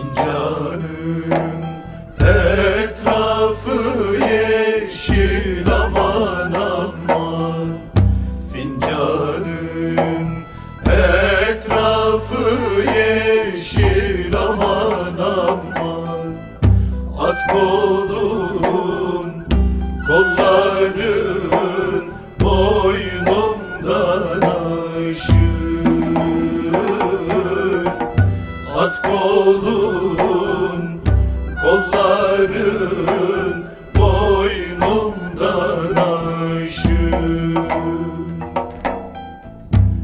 Fincanın etrafı yeşil Kolun kolların boynumdan aşır. At kolun kolların boynumdan aşır.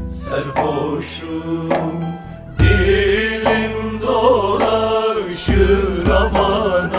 Serhoşum dilim dolaşır aman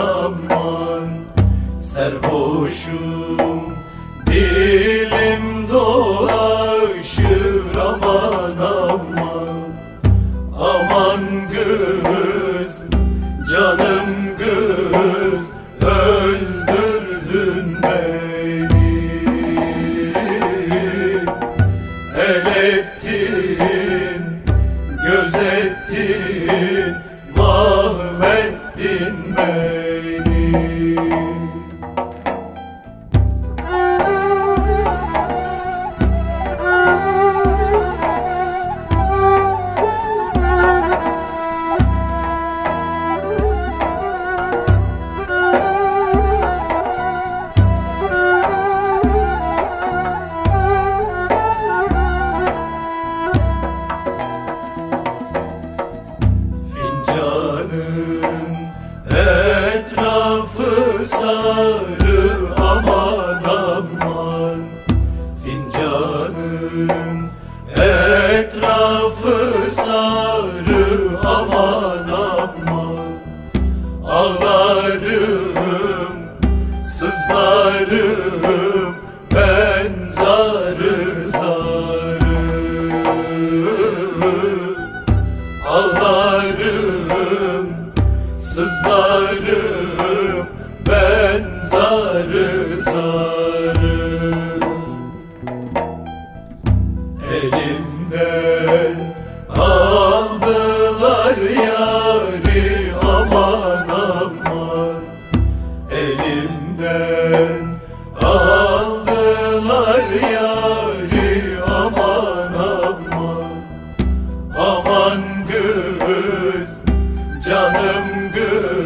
Amen. Sarı aman aman Fincanın etrafı sarı aman aman. Ağlarım, sızlarım ben zarı zarı. Ağlarım, sızlarım zarı zarı. Elimden aldılar yari aman aman. Elimden aldılar yari aman aman. Aman kız, canım kız